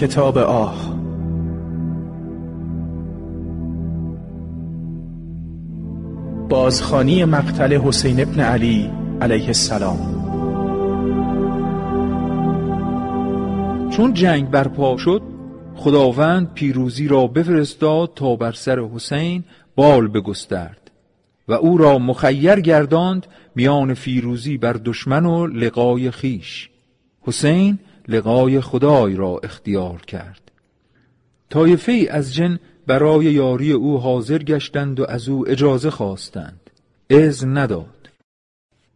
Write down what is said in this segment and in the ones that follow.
کتاب آه. بازخانی مقتل حسین ابن علی علیه السلام. چون جنگ برپا شد خداوند پیروزی را بفرستاد تا بر سر حسین بال بگسترد و او را مخیر گرداند میان فیروزی بر دشمن و لقای خیش. حسین لقای خدای را اختیار کرد. طایفه از جن برای یاری او حاضر گشتند و از او اجازه خواستند. اذن نداد.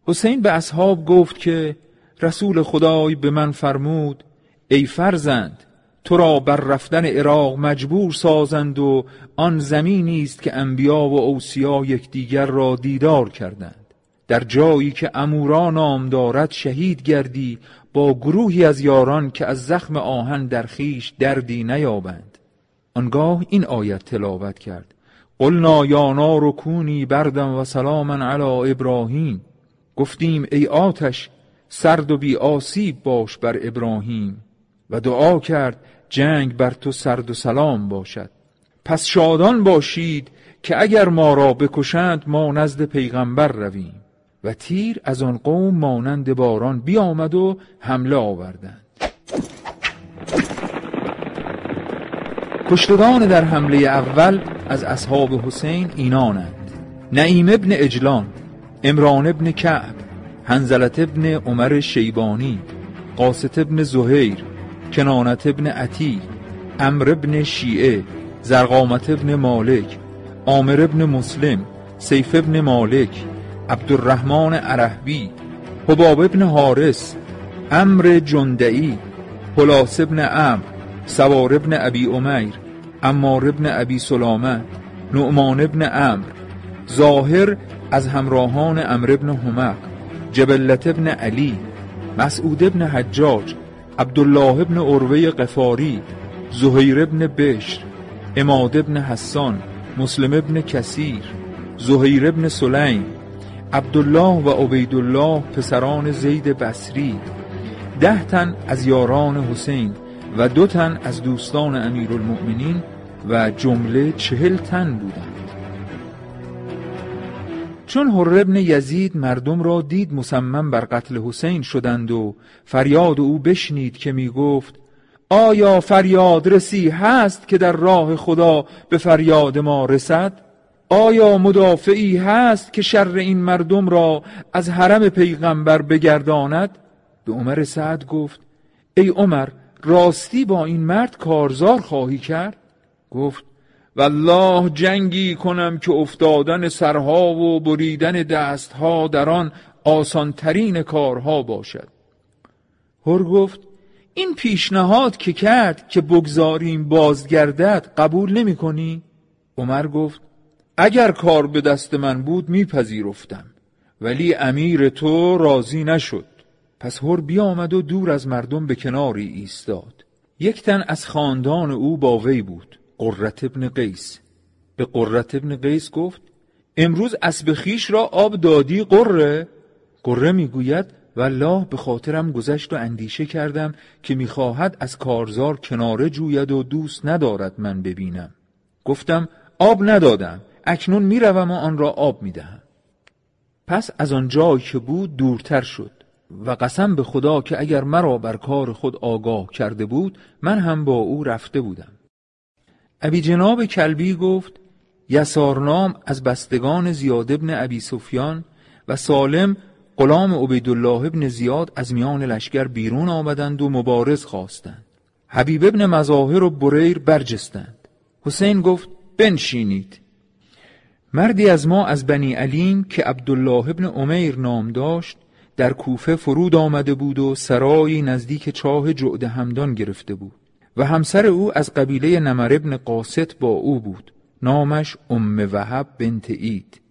حسین به اصحاب گفت که رسول خدای به من فرمود ای فرزند تو را بر رفتن عراق مجبور سازند و آن زمینی است که انبیا و اوصیا یکدیگر را دیدار کردند. در جایی که امورا نام دارد شهید گردی با گروهی از یاران که از زخم آهن در خیش دردی نیابند. آنگاه این آیت تلاوت کرد. قلنا یا نار کونی بردم و سلاما علی ابراهیم. گفتیم ای آتش سرد و بی آسیب باش بر ابراهیم. و دعا کرد جنگ بر تو سرد و سلام باشد. پس شادان باشید که اگر ما را بکشند ما نزد پیغمبر رویم. و تیر از آن قوم مانند باران بیامد و حمله آوردند. کشتگان در حمله اول از اصحاب حسین اینانند. نعیم ابن اجلان امران ابن کعب هنزلت ابن عمر شیبانی قاست ابن زهیر کنانت ابن عتی امر ابن شیعه زرقامت ابن مالک عامر ابن مسلم سیف ابن مالک عبدالرحمن عرهبی حباب ابن حارس امر جندعی پلاس ابن امر سوار ابن ابی امیر امار ابن ابی سلامه نعمان ابن امر ظاهر از همراهان امر ابن همق جبلت ابن علی مسعود ابن حجاج عبدالله ابن عروه قفاری زهیر ابن بشر اماد ابن حسان مسلم ابن کثیر زهیر ابن سلیم عبدالله و عبیدالله پسران زید بصری ده تن از یاران حسین و دو تن از دوستان امیرالمؤمنین و جمله چهل تن بودند چون حر ابن یزید مردم را دید مصمم بر قتل حسین شدند و فریاد او بشنید که می گفت آیا فریاد رسی هست که در راه خدا به فریاد ما رسد؟ آیا مدافعی هست که شر این مردم را از حرم پیغمبر بگرداند؟ به عمر سعد گفت ای عمر راستی با این مرد کارزار خواهی کرد؟ گفت والله جنگی کنم که افتادن سرها و بریدن دستها در آن آسانترین کارها باشد هر گفت این پیشنهاد که کرد که بگذاریم بازگردد قبول نمی کنی؟ عمر گفت اگر کار به دست من بود میپذیرفتم ولی امیر تو راضی نشد. پس هر بیامد و دور از مردم به کناری ایستاد. یک تن از خاندان او با وی بود قررت ابن قیس. به قررت ابن قیس گفت امروز اسب خیش را آب دادی قره؟ قره می‌گوید والله به خاطرم گذشت و اندیشه کردم که می‌خواهد از کارزار کناره جوید و دوست ندارد من ببینم. گفتم آب ندادم. اکنون می‌روم و آن را آب می‌دهم. پس از آن جایی که بود دورتر شد و قسم به خدا که اگر مرا بر کار خود آگاه کرده بود من هم با او رفته بودم. ابی جناب کلبی گفت یسارنام از بستگان زیاد ابن ابی سفیان و سالم غلام عبیدالله ابن زیاد از میان لشکر بیرون آمدند و مبارز خواستند. حبیب ابن مظاهر و بریر برجستند. حسین گفت بنشینید. مردی از ما از بنی علیم که عبدالله ابن عمیر نام داشت در کوفه فرود آمده بود و سرایی نزدیک چاه جعد همدان گرفته بود و همسر او از قبیله نمر ابن قاست با او بود نامش ام وهب بنت اید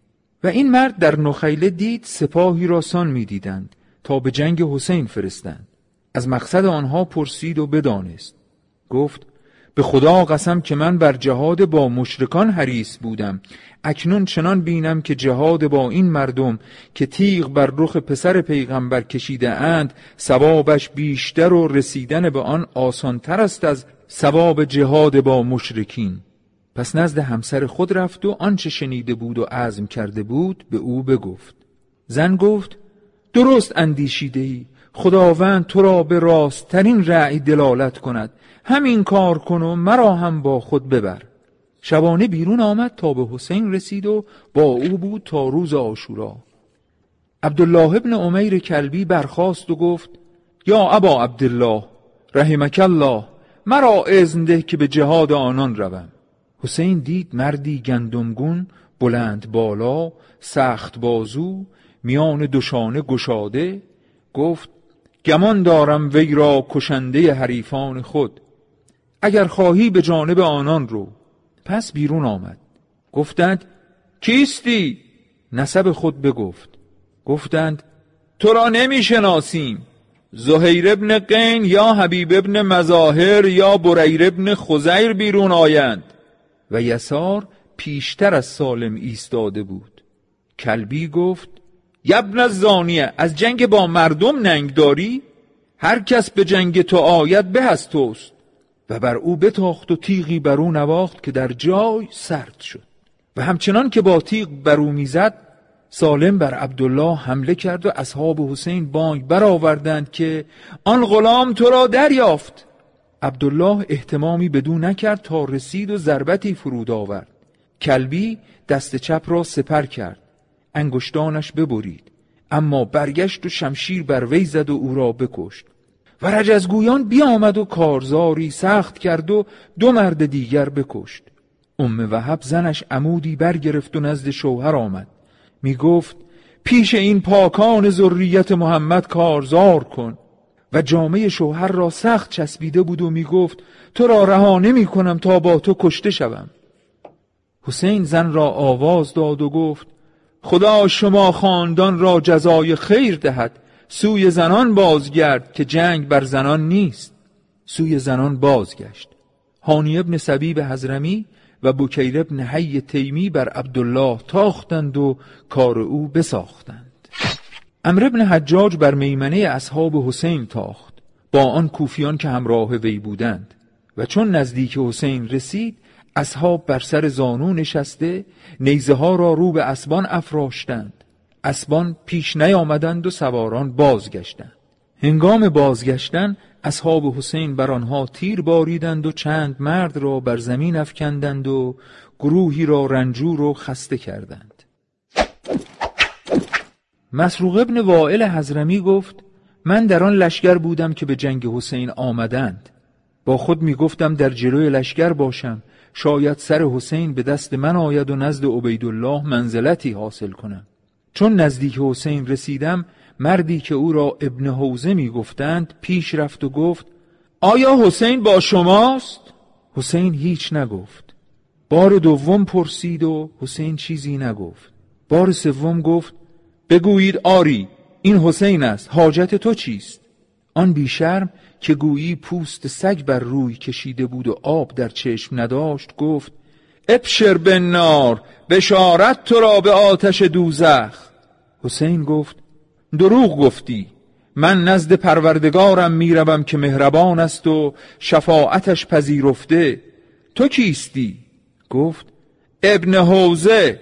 و این مرد در نخیله دید سپاهی را سان می‌دیدند تا به جنگ حسین فرستند. از مقصد آنها پرسید و بدانست. گفت به خدا قسم که من بر جهاد با مشرکان حریص بودم. اکنون چنان بینم که جهاد با این مردم که تیغ بر رخ پسر پیغمبر کشیده اند سوابش بیشتر و رسیدن به آن آسانتر است از ثواب جهاد با مشرکین. پس نزد همسر خود رفت و آنچه شنیده بود و عزم کرده بود به او بگفت. زن گفت درست اندیشیده ای خداوند تو را به راستترین رعی دلالت کند. همین کار کن و مرا هم با خود ببر. شبانه بیرون آمد تا به حسین رسید و با او بود تا روز آشورا. عبدالله ابن عمیر کلبی برخاست و گفت یا ابا عبدالله رحمک الله مرا اذن ده که به جهاد آنان روم. حسین دید مردی گندمگون بلند بالا سخت بازو میان دوشانه گشاده گفت گمان دارم وی را کشنده حریفان خود. اگر خواهی به جانب آنان رو. پس بیرون آمد. گفتند کیستی؟ نسب خود بگفت. گفتند تو را نمی شناسیم زهیر ابن قین یا حبیب ابن مظاهر یا بریر ابن خزیر بیرون آیند. و یسار پیشتر از سالم ایستاده بود. کلبی گفت یبن زانیه از جنگ با مردم ننگ داری؟ هر کس به جنگ تو آید به از توست. و بر او بتاخت و تیغی بر او نواخت که در جای سرد شد. و همچنان که با تیغ بر او می‌زد سالم بر عبدالله حمله کرد و اصحاب حسین بانگ برآوردند که آن غلام تو را دریافت. عبدالله احتمامی بدون نکرد تا رسید و ضربتی فرود آورد. کلبی دست چپ را سپر کرد. انگشتانش ببرید. اما برگشت و شمشیر بر وی زد و او را بکشت. و رجزگویان بیامد و کارزاری سخت کرد و دو مرد دیگر بکشت. ام وحب زنش عمودی برگرفت و نزد شوهر آمد. می گفت پیش این پاکان ذریت محمد کارزار کن. و جامعه شوهر را سخت چسبیده بود و می گفت تو را رها نمی کنم تا با تو کشته شوم. حسین زن را آواز داد و گفت خدا شما خاندان را جزای خیر دهد. سوی زنان بازگرد که جنگ بر زنان نیست. سوی زنان بازگشت. هانی ابن سبیب حزرمی و بکیر ابن حی تیمی بر عبدالله تاختند و کار او بساختند. امر ابن حجاج بر میمنه اصحاب حسین تاخت. با آن کوفیان که همراه وی بودند. و چون نزدیک حسین رسید اصحاب بر سر زانو نشسته نیزه ها را رو به اسبان افراشتند. اسبان پیش نیامدند و سواران بازگشتند. هنگام بازگشتن اصحاب حسین بر آنها تیر باریدند و چند مرد را بر زمین افکندند و گروهی را رنجور و خسته کردند. مسروق ابن وائل حزرمی گفت من در آن لشکر بودم که به جنگ حسین آمدند. با خود می گفتم در جلوی لشکر باشم. شاید سر حسین به دست من آید و نزد عبیدالله منزلتی حاصل کنم. چون نزدیک حسین رسیدم مردی که او را ابن حوزه می گفتند پیش رفت و گفت آیا حسین با شماست؟ حسین هیچ نگفت بار دوم پرسید و حسین چیزی نگفت بار سوم گفت بگویید آری این حسین است حاجت تو چیست؟ آن بیشرم که گویی پوست سگ بر روی کشیده بود و آب در چشم نداشت گفت ابشر به نار بشارت تو را به آتش دوزخ. حسین گفت دروغ گفتی من نزد پروردگارم می‌روم که مهربان است و شفاعتش پذیرفته. تو کیستی؟ گفت ابن حوزه.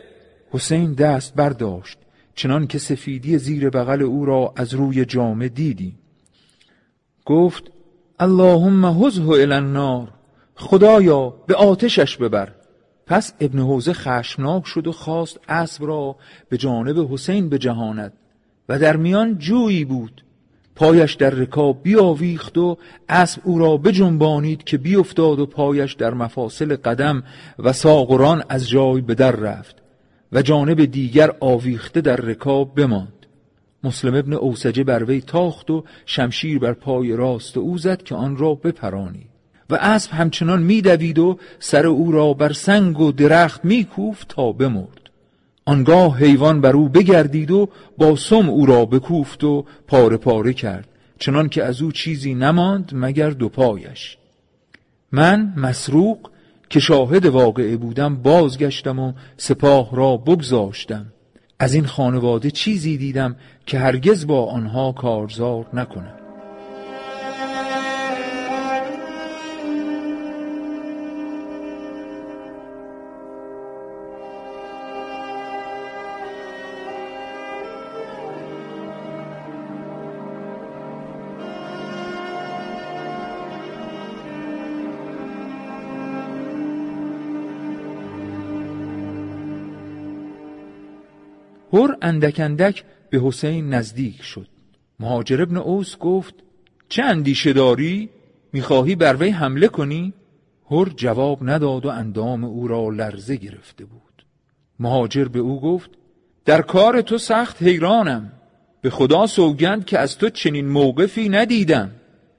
حسین دست برداشت چنان که سفیدی زیر بغل او را از روی جامه دیدی. گفت اللهم هزه الى النار خدایا به آتشش ببر. پس ابن حوزه خشمناک شد و خواست اسب را به جانب حسین بجهاند و در میان جویی بود. پایش در رکاب بیاویخت و اسب او را بجنبانید که بیافتاد و پایش در مفاصل قدم و ساغران از جای به در رفت و جانب دیگر آویخته در رکاب بماند. مسلم ابن اوسجه بر وی تاخت و شمشیر بر پای راست او زد که آن را بپرانید. و اسب همچنان میدوید و سر او را بر سنگ و درخت میکوفت تا بمرد. آنگاه حیوان بر او بگردید و با سم او را بکوفت و پاره پاره کرد چنان که از او چیزی نماند مگر دو پایش. من مسروق که شاهد واقعه بودم بازگشتم و سپاه را بگذاشتم. از این خانواده چیزی دیدم که هرگز با آنها کارزار نکنم. اندک اندک به حسین نزدیک شد. مهاجر ابن اوس گفت چه اندیشه داری؟ می‌خواهی بر وی حمله کنی؟ هر جواب نداد و اندام او را لرزه گرفته بود. مهاجر به او گفت در کار تو سخت حیرانم. به خدا سوگند که از تو چنین موقفی ندیدم.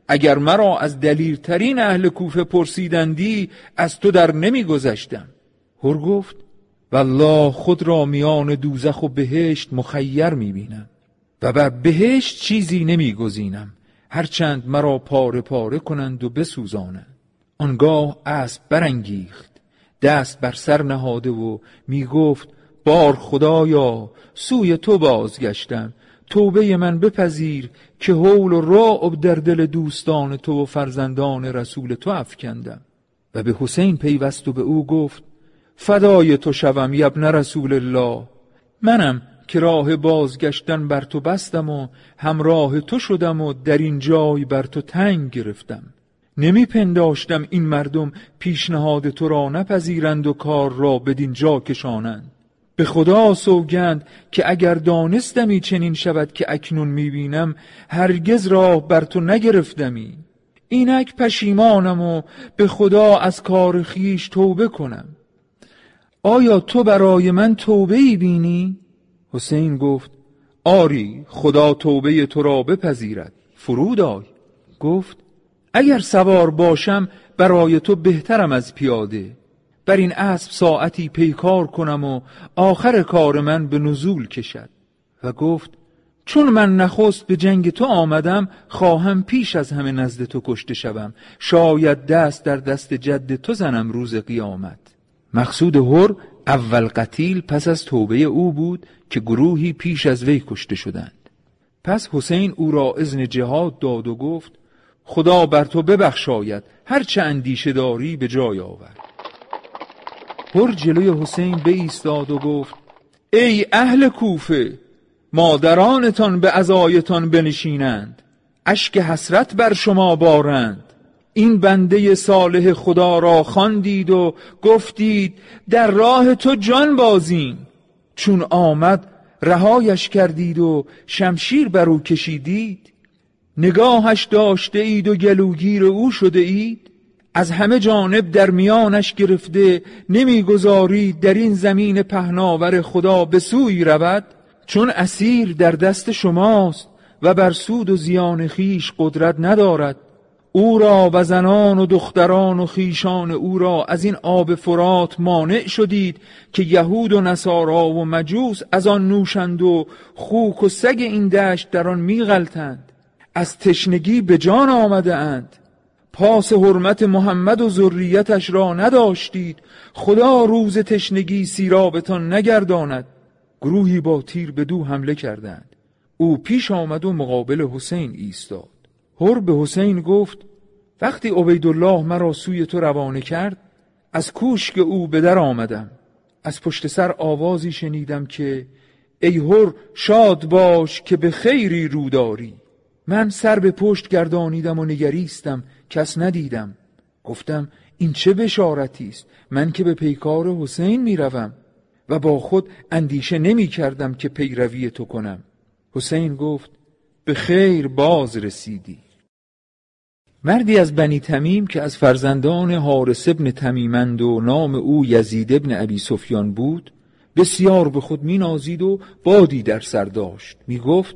اگر مرا از دلیرترین اهل کوفه پرسیدندی از تو در نمی گذشتم هر گفت والله خود را میان دوزخ و بهشت مخیر می بینم و بر بهشت چیزی نمی گزینم هرچند مرا پاره پاره کنند و بسوزانند. آنگاه اسب برانگیخت. دست بر سر نهاده و می گفت بار خدایا سوی تو بازگشتم. توبه من بپذیر که حول و رعب در دل دوستان تو و فرزندان رسول تو افکندم. و به حسین پیوست و به او گفت فدای تو شوم یبن رسول الله. منم که راه بازگشتن بر تو بستم و همراه تو شدم و در این جای بر تو تنگ گرفتم. نمی پنداشتم این مردم پیشنهاد تو را نپذیرند و کار را بدین جا کشانند. به خدا سوگند که اگر دانستمی چنین شود که اکنون می‌بینم هرگز راه بر تو نگرفتمی. اینک پشیمانم و به خدا از کار خیش توبه کنم. آیا تو برای من توبه ای بینی؟ حسین گفت آری خدا توبه تو را بپذیرد فرود آی. گفت اگر سوار باشم برای تو بهترم از پیاده. بر این اسب ساعتی پیکار کنم و آخر کار من به نزول کشد. و گفت چون من نخست به جنگ تو آمدم خواهم پیش از همه نزد تو کشته شوم. شاید دست در دست جد تو زنم روز قیامت. مقصود هر اول قتیل پس از توبه او بود که گروهی پیش از وی کشته شدند. پس حسین او را اذن جهاد داد و گفت خدا بر تو ببخشاید هر چه اندیشه داری به جای آورد هر جلوی حسین ایستاد و گفت ای اهل کوفه مادرانتان به ازایتان بنشینند اشک حسرت بر شما بارند. این بنده صالح خدا را خواندید و گفتید در راه تو جان بازیم. چون آمد رهایش کردید و شمشیر بر او کشیدید. نگاهش داشته اید و گلوگیر او شده اید از همه جانب در میانش گرفته نمی‌گذارید در این زمین پهناور خدا به سوی رود. چون اسیر در دست شماست و بر سود و زیان خیش قدرت ندارد. او را و زنان و دختران و خیشان او را از این آب فرات مانع شدید که یهود و نصارا و مجوس از آن نوشند و خوک و سگ این دشت در آن میغلطند. از تشنگی به جان آمده اند. پاس حرمت محمد و ذریتش را نداشتید. خدا روز تشنگی سیرابتان نگرداند. گروهی با تیر به دو حمله کردند. او پیش آمد و مقابل حسین ایستاد. هر به حسین گفت وقتی عبیدالله مرا سوی تو روانه کرد از کوشک او به در آمدم. از پشت سر آوازی شنیدم که ای هر شاد باش که به خیری رو داری. من سر به پشت گردانیدم و نگریستم کس ندیدم. گفتم این چه بشارتی است؟ من که به پیکار حسین می‌روم. و با خود اندیشه نمی کردم که پیروی تو کنم. حسین گفت به خیر باز رسیدی. مردی از بنی تمیم که از فرزندان حارس ابن تمیمند و نام او یزید ابن ابی سفیان بود بسیار به خود می نازید و بادی در سر داشت. می گفت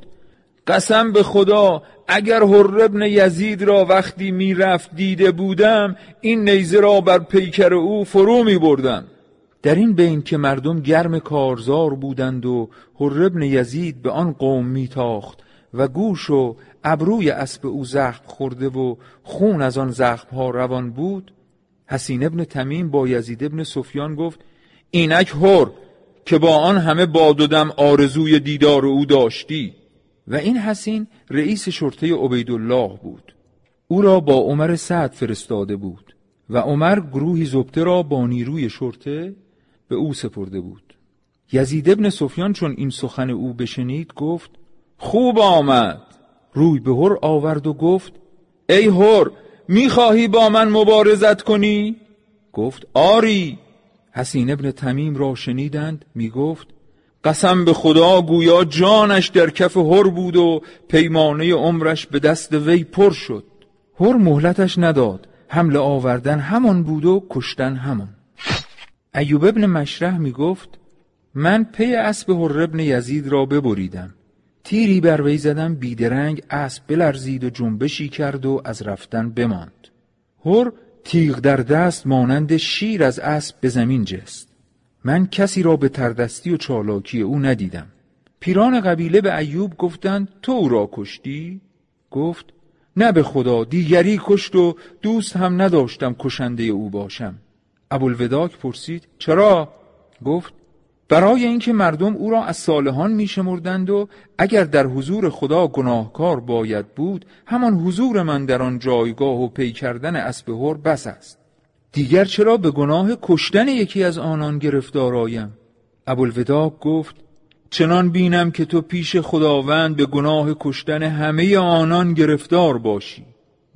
قسم به خدا اگر هر ابن یزید را وقتی می‌رفت دیده بودم این نیزه را بر پیکر او فرو می بردم در این بین که مردم گرم کارزار بودند و هر ابن یزید به آن قوم میتاخت و گوش و ابروی اسب او زخم خورده و خون از آن زخم ها روان بود حسین ابن تمیم با یزید ابن سفیان گفت اینک هر که با آن همه بادودم آرزوی دیدار او داشتی. و این حسین رئیس شرطه عبیدالله بود. او را با عمر سعد فرستاده بود و عمر گروهی زبته را با نیروی شرطه به او سپرده بود. یزید ابن سفیان چون این سخن او بشنید گفت خوب آمد. روی به هر آورد و گفت ای هر می‌خواهی با من مبارزت کنی؟ گفت آری. حسین ابن تمیم را شنیدند می‌گفت قسم به خدا گویا جانش در کف هر بود و پیمانه عمرش به دست وی پر شد. هر مهلتش نداد حمل آوردن همان بود و کشتن همان. ایوب ابن مشرح می گفت من پی اسب هر ابن یزید را ببریدم. تیری بر وی زدم بیدرنگ اسب بلرزید و جنبشی کرد و از رفتن بماند هر تیغ در دست مانند شیر از اسب به زمین جست من کسی را به تردستی و چالاکی او ندیدم پیران قبیله به ایوب گفتند تو او را کشتی؟ گفت نه به خدا دیگری کشت و دوست هم نداشتم کشنده او باشم ابوالوداک پرسید چرا؟ گفت برای اینکه مردم او را از صالحان میشمردند و اگر در حضور خدا گناهکار باید بود همان حضور من در آن جایگاه و پی کردن اسب هر بس است. دیگر چرا به گناه کشتن یکی از آنان گرفتار آیم؟ ابوالوداع گفت چنان بینم که تو پیش خداوند به گناه کشتن همه آنان گرفتار باشی.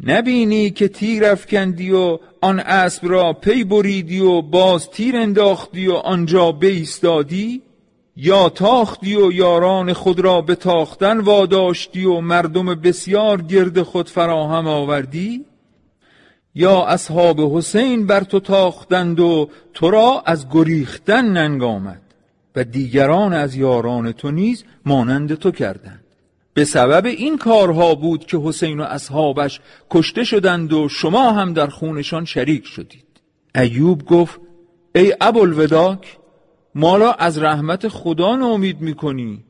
نبینی که تیر افکندی و آن اسب را پی بریدی و باز تیر انداختی و آنجا بیستادی؟ یا تاختی و یاران خود را به تاختن واداشتی و مردم بسیار گرد خود فراهم آوردی؟ یا اصحاب حسین بر تو تاختند و تو را از گریختن ننگ آمد و دیگران از یاران تو نیز مانند تو کردند. به سبب این کارها بود که حسین و اصحابش کشته شدند و شما هم در خونشان شریک شدید. ایوب گفت ای ابوالوداک ما را از رحمت خدا نامید می‌کنی.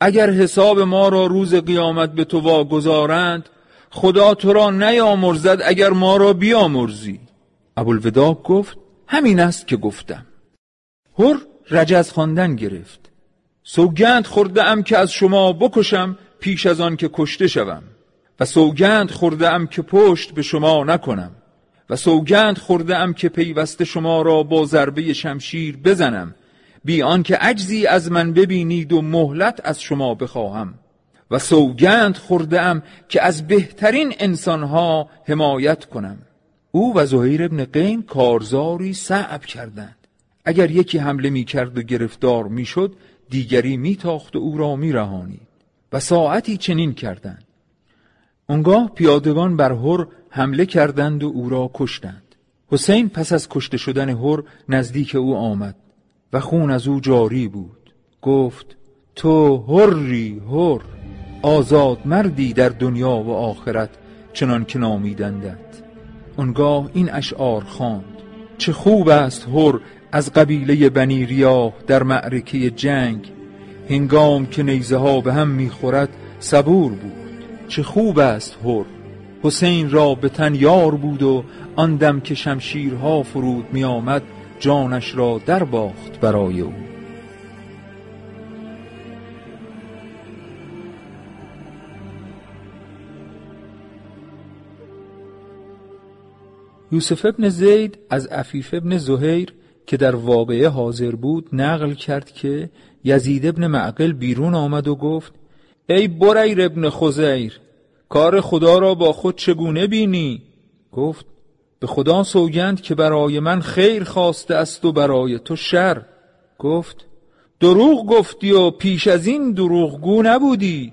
اگر حساب ما را روز قیامت به تو واگذارند خدا تو را نیامرزد اگر ما را بیامرزی. ابوالوداع گفت همین است که گفتم. هر رجز خواندن گرفت. سوگند خورده ام که از شما بکشم پیش از آن که کشته شوم و سوگند خورده ام که پشت به شما نکنم و سوگند خورده ام که پیوسته شما را با ضربه شمشیر بزنم بی آنکه عجزی از من ببینید و مهلت از شما بخواهم. و سوگند خورده ام که از بهترین انسانها حمایت کنم. او و زهیر ابن قین کارزاری صعب کردند. اگر یکی حمله می کرد و گرفتار می شد دیگری می تاخت و او را می رهانید و ساعتی چنین کردند. اونگاه پیادگان بر هر حمله کردند و او را کشتند. حسین پس از کشته شدن هر نزدیک او آمد و خون از او جاری بود. گفت تو هری هر آزاد مردی در دنیا و آخرت چنان که نامیدندت. اونگاه این اشعار خواند. چه خوب است هر از قبیله بنی ریاه در معرکه جنگ هنگام که نیزه ها به هم می‌خورد صبور بود. چه خوب است هر حسین را به تن یار بود و آن دم که شمشیرها فرود می آمد جانش را در باخت برای او. یوسف ابن زید از عفیف ابن زهیر که در واقعه حاضر بود نقل کرد که یزید ابن معقل بیرون آمد و گفت ای بریر ابن خزیر کار خدا را با خود چگونه بینی؟ گفت به خدا سوگند که برای من خیر خواسته است و برای تو شر گفت دروغ گفتی و پیش از این دروغگو نبودی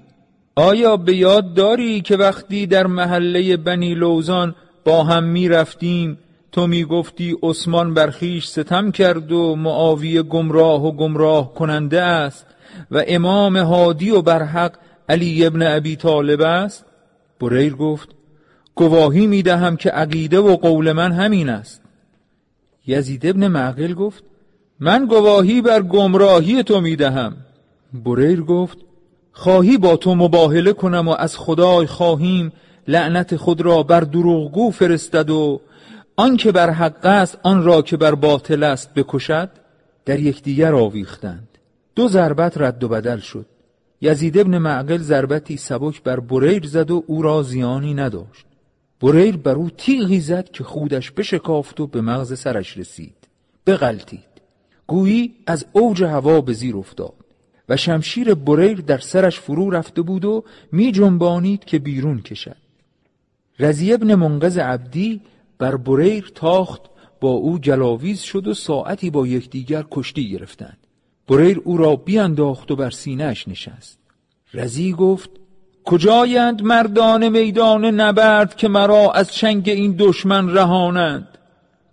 آیا به یاد داری که وقتی در محله بنی لوزان با هم می رفتیم تو می گفتی عثمان برخیش ستم کرد و معاویه گمراه و گمراه کننده است و امام هادی و برحق علی ابن ابی طالب است؟ بریر گفت گواهی می دهم که عقیده و قول من همین است. یزید ابن معقل گفت من گواهی بر گمراهی تو می دهم بریر گفت خواهی با تو مباهله کنم و از خدای خواهیم لعنت خود را بر دروغگو فرستد و آن که بر حق است آن را که بر باطل است بکشد در یکدیگر آویختند. دو ضربت رد و بدل شد. یزید ابن معقل ضربتی سبک بر بریر زد و او را زیانی نداشت. بریر بر او تیغی زد که خودش بشکافت و به مغز سرش رسید. بغلتید گویی از اوج هوا به زیر افتاد و شمشیر بریر در سرش فرو رفته بود و می جنبانید که بیرون کشد. رزی ابن منقذ عبدی بر بریر تاخت با او گلاویز شد و ساعتی با یکدیگر کشتی گرفتند. بریر او را بیانداخت و بر سینهش نشست. رزی گفت کجایند مردان میدان نبرد که مرا از چنگ این دشمن رهانند؟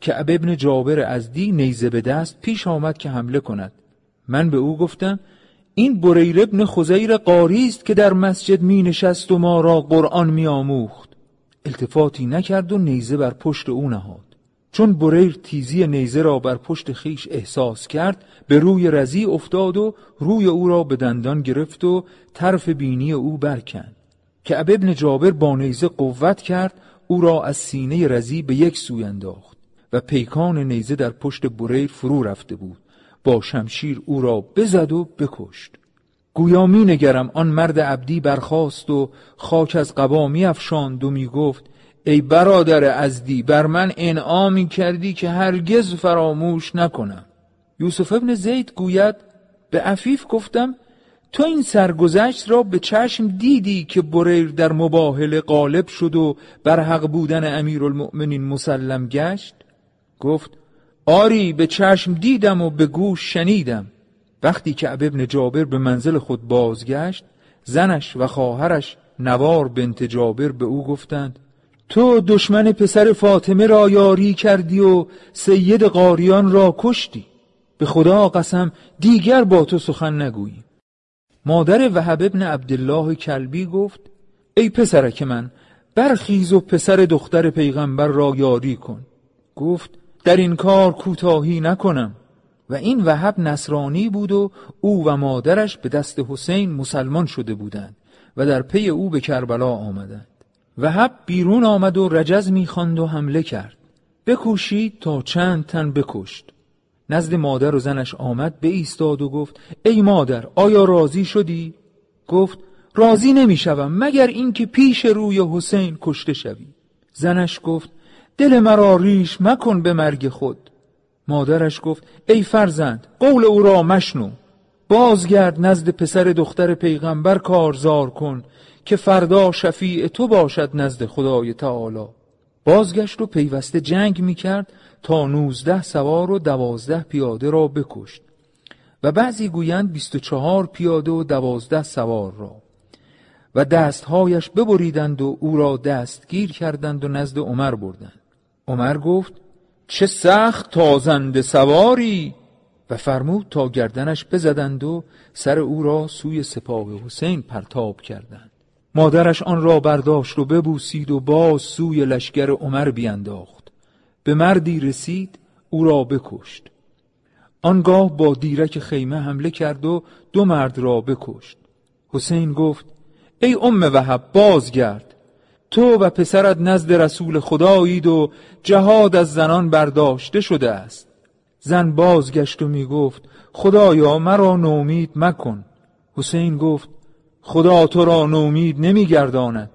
که ابن جابر ازدی نیزه به دست پیش آمد که حمله کند. من به او گفتم این بریر ابن خزیر قاری است که در مسجد می نشست و ما را قرآن می آموخت التفاتی نکرد و نیزه بر پشت او نهاد. چون بریر تیزی نیزه را بر پشت خیش احساس کرد به روی رزی افتاد و روی او را به دندان گرفت و طرف بینی او برکند. که ابن جابر با نیزه قوت کرد او را از سینه رزی به یک سوی انداخت و پیکان نیزه در پشت بریر فرو رفته بود. با شمشیر او را بزد و بکشت. گویا می نگرم آن مرد عبدی برخاست و خاک از قبا می افشاند و می گفت ای برادر ازدی بر من انعامی کردی که هرگز فراموش نکنم. یوسف ابن زید گوید به عفیف گفتم تو این سرگذشت را به چشم دیدی که بریر در مباهله غالب شد و بر حق بودن امیرالمؤمنین مسلم گشت؟ گفت آری به چشم دیدم و به گوش شنیدم. وقتی که ابن جابر به منزل خود بازگشت زنش و خواهرش نوار بنت جابر به او گفتند تو دشمن پسر فاطمه را یاری کردی و سید قاریان را کشتی. به خدا قسم دیگر با تو سخن نگویی. مادر وهب ابن عبدالله کلبی گفت ای پسرک من برخیز و پسر دختر پیغمبر را یاری کن. گفت در این کار کوتاهی نکنم. و این وهب نصرانی بود و او و مادرش به دست حسین مسلمان شده بودند و در پی او به کربلا آمدند. وهب بیرون آمد و رجز می‌خواند و حمله کرد. بکوشید تا چند تن بکشت. نزد مادر و زنش آمد به ایستاد و گفت ای مادر آیا راضی شدی؟ گفت راضی نمی‌شوم مگر اینکه پیش روی حسین کشته شوی؟ زنش گفت دل مرا ریش مکن به مرگ خود. مادرش گفت ای فرزند قول او را مشنو. بازگرد نزد پسر دختر پیغمبر کارزار کن که فردا شفیع تو باشد نزد خدای تعالی. بازگشت و پیوسته جنگ می‌کرد تا نوزده سوار و دوازده پیاده را بکشت. و بعضی گویند بیست و چهار پیاده و دوازده سوار را. و دستهایش ببریدند و او را دستگیر کردند و نزد عمر بردند. عمر گفت چه سخت تازند سواری و فرمود تا گردنش بزدند و سر او را سوی سپاه حسین پرتاب کردند. مادرش آن را برداشت و ببوسید و باز سوی لشکر عمر بینداخت. به مردی رسید او را بکشت. آنگاه با دیرک خیمه حمله کرد و دو مرد را بکشت. حسین گفت ای ام وهب بازگرد. تو و پسرت نزد رسول خدایید و جهاد از زنان برداشته شده است. زن بازگشت و می گفت خدایا مرا نومید مکن. حسین گفت خدا تو را نومید نمی گرداند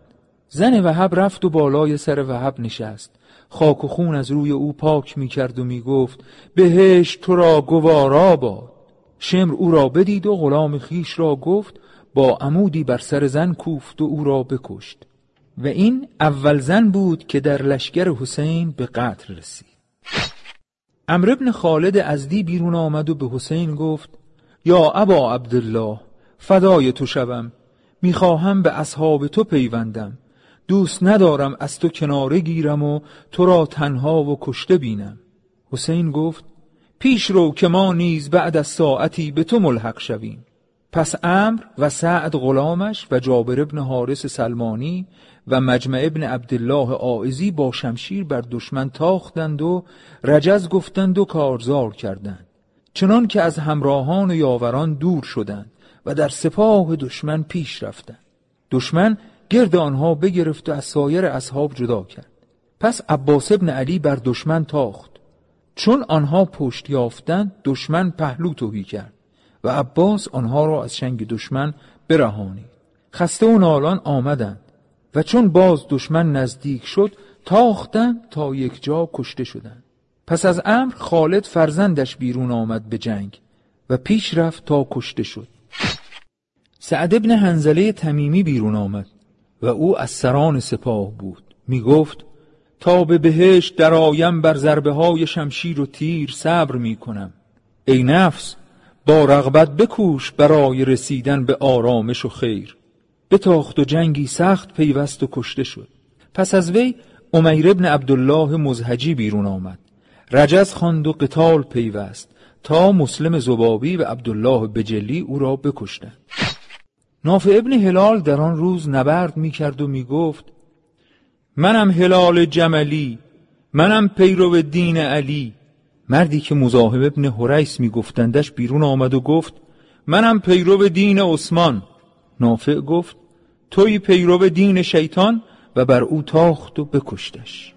زن وهب رفت و بالای سر وهب نشست. خاک و خون از روی او پاک می کرد و می گفت بهش تو را گوارا باد. شمر او را بدید و غلام خیش را گفت با عمودی بر سر زن کوفت و او را بکشت. و این اول زن بود که در لشکر حسین به قتل رسید. امر ابن خالد ازدی بیرون آمد و به حسین گفت یا ابا عبدالله فدای تو شوم. می‌خواهم به اصحاب تو پیوندم. دوست ندارم از تو کناره گیرم و تو را تنها و کشته بینم. حسین گفت پیش رو که ما نیز بعد از ساعتی به تو ملحق شویم. پس امر و سعد غلامش و جابر ابن حارس سلمانی و مجمع ابن عبدالله آعزی با شمشیر بر دشمن تاختند و رجز گفتند و کارزار کردند. چنان که از همراهان و یاوران دور شدند و در سپاه دشمن پیش رفتند. دشمن گرد آنها بگرفت و از سایر اصحاب جدا کرد. پس عباس ابن علی بر دشمن تاخت. چون آنها پشت یافتند دشمن پهلو توهی کرد. و عباس آنها را از شنگ دشمن برهانید. خسته و نالان آمدند و چون باز دشمن نزدیک شد تاختند تا یک جا کشته شدند. پس از امر خالد فرزندش بیرون آمد به جنگ و پیش رفت تا کشته شد. سعد ابن هنزله تمیمی بیرون آمد و او از سران سپاه بود. می گفت تا به بهشت درآیم بر ضربه های شمشیر و تیر صبر می کنم ای نفس با رغبت بکوش برای رسیدن به آرامش و خیر. بتاخت و جنگی سخت پیوست و کشته شد. پس از وی امیر ابن عبدالله مزهجی بیرون آمد. رجز خواند و قتال پیوست تا مسلم زبابی و عبدالله بجلی او را بکشتند. نافع ابن هلال در آن روز نبرد می کرد و می گفت منم هلال جملی منم پیرو دین علی مردی که مزاحم ابن حریس می گفتندش بیرون آمد و گفت منم پیرو دین عثمان. نافع گفت توی پیرو دین شیطان و بر او تاخت و بکشتش.